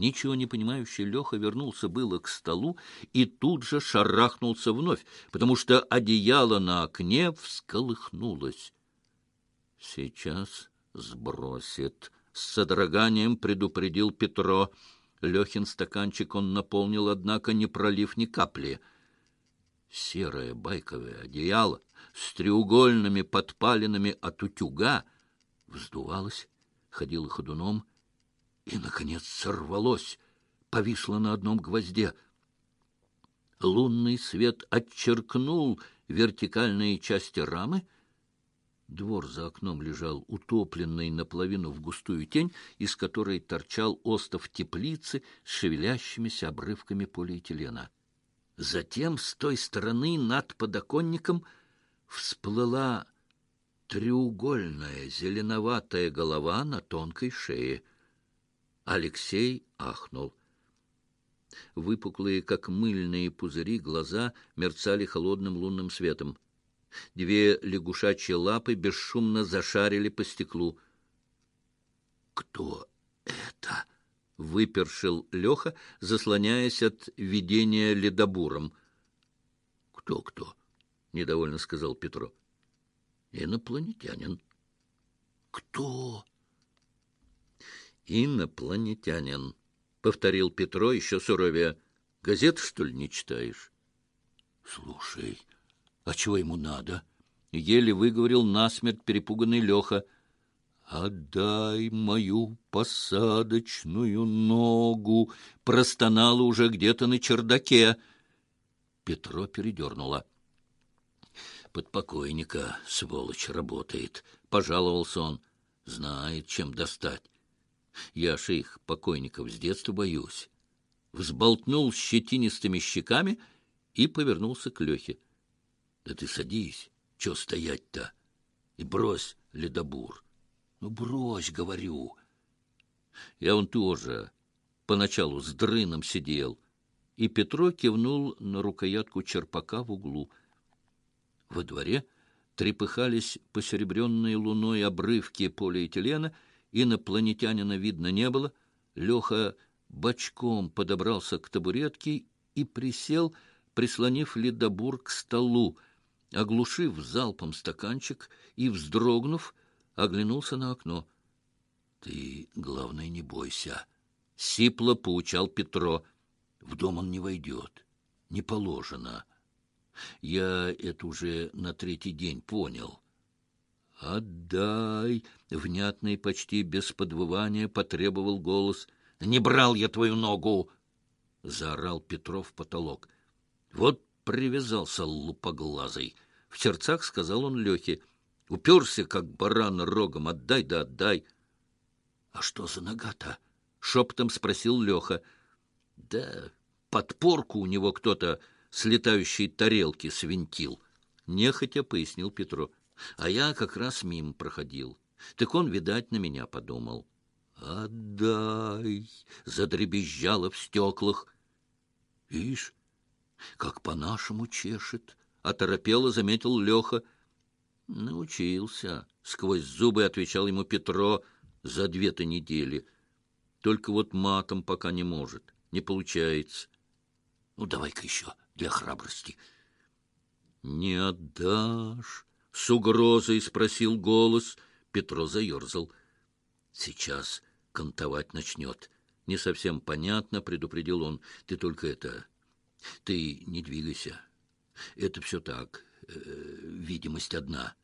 Ничего не понимающий Леха вернулся было к столу и тут же шарахнулся вновь, потому что одеяло на окне всколыхнулось. «Сейчас сбросит», — с содроганием предупредил Петро. Лехин стаканчик он наполнил, однако не пролив ни капли. Серое байковое одеяло с треугольными подпалинами от утюга вздувалось, ходило ходуном и, наконец, сорвалось, повисло на одном гвозде. Лунный свет отчеркнул вертикальные части рамы — Двор за окном лежал утопленный наполовину в густую тень, из которой торчал остов теплицы с шевелящимися обрывками полиэтилена. Затем с той стороны над подоконником всплыла треугольная зеленоватая голова на тонкой шее. Алексей ахнул. Выпуклые, как мыльные пузыри, глаза мерцали холодным лунным светом. Две лягушачьи лапы бесшумно зашарили по стеклу. «Кто это?» — выпершил Леха, заслоняясь от видения ледобуром. «Кто-кто?» — недовольно сказал Петро. «Инопланетянин». «Кто?» «Инопланетянин», — повторил Петро еще суровее. «Газет, что ли, не читаешь?» «Слушай...» А чего ему надо? Еле выговорил насмерть перепуганный Леха. «Отдай мою посадочную ногу!» Простонала уже где-то на чердаке. Петро передернула. «Под покойника, сволочь, работает», — пожаловался он. «Знает, чем достать. Я их, покойников, с детства боюсь». Взболтнул щетинистыми щеками и повернулся к Лехе. Да ты садись, чё стоять-то? И брось, ледобур. Ну, брось, говорю. Я он тоже поначалу с дрыном сидел. И Петро кивнул на рукоятку черпака в углу. Во дворе трепыхались посеребренные луной обрывки полиэтилена, инопланетянина видно не было. Леха бочком подобрался к табуретке и присел, прислонив ледобур к столу, оглушив залпом стаканчик и, вздрогнув, оглянулся на окно. — Ты, главное, не бойся. Сипло поучал Петро. В дом он не войдет. Не положено. Я это уже на третий день понял. — Отдай! — внятный, почти без подвывания потребовал голос. — Не брал я твою ногу! — заорал Петров в потолок. — Вот привязался лупоглазый. В сердцах сказал он Лехе. Уперся, как баран рогом. Отдай да отдай. — А что за нога-то? — шепотом спросил Леха. — Да подпорку у него кто-то с летающей тарелки свинтил. Нехотя пояснил Петро. А я как раз мимо проходил. Так он, видать, на меня подумал. «Отдай!» — задребезжало в стеклах. «Ишь, как по-нашему чешет, — оторопело заметил Леха. Научился, — сквозь зубы отвечал ему Петро, — за две-то недели. Только вот матом пока не может, не получается. Ну, давай-ка еще для храбрости. — Не отдашь? — с угрозой спросил голос. Петро заерзал. — Сейчас кантовать начнет. Не совсем понятно, — предупредил он. — Ты только это ты не двигайся. Это все так, э, видимость одна.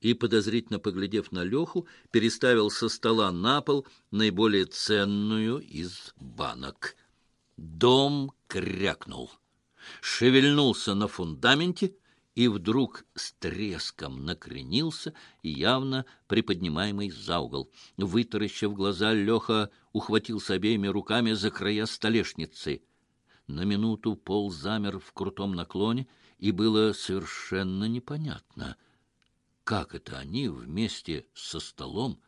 И, подозрительно поглядев на Леху, переставил со стола на пол наиболее ценную из банок. Дом крякнул, шевельнулся на фундаменте и вдруг с треском накренился, явно приподнимаемый за угол. Вытаращив глаза, Леха ухватился обеими руками за края столешницы — на минуту пол замер в крутом наклоне, и было совершенно непонятно, как это они вместе со столом,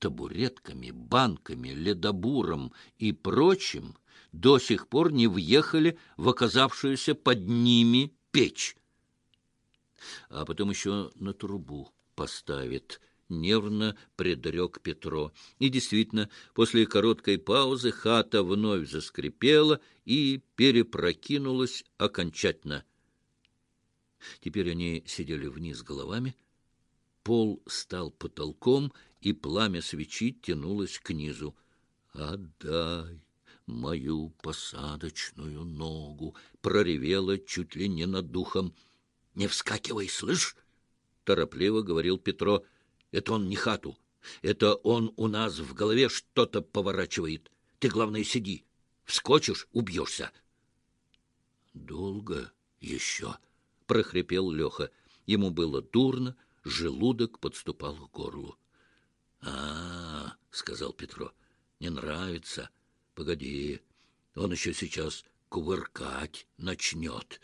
табуретками, банками, ледобуром и прочим до сих пор не въехали в оказавшуюся под ними печь. А потом еще на трубу поставит, нервно предрек Петро. И действительно, после короткой паузы хата вновь заскрипела и перепрокинулась окончательно. Теперь они сидели вниз головами, пол стал потолком, и пламя свечи тянулось к низу. «Отдай мою посадочную ногу!» — проревела чуть ли не над духом. «Не вскакивай, слышь!» — торопливо говорил Петро. «Это он не хату. Это он у нас в голове что-то поворачивает. Ты, главное, сиди. Вскочишь — убьешься». «Долго еще?» — прохрипел Леха. Ему было дурно, желудок подступал к горлу. «А, — сказал Петро, — не нравится. Погоди, он еще сейчас кувыркать начнет».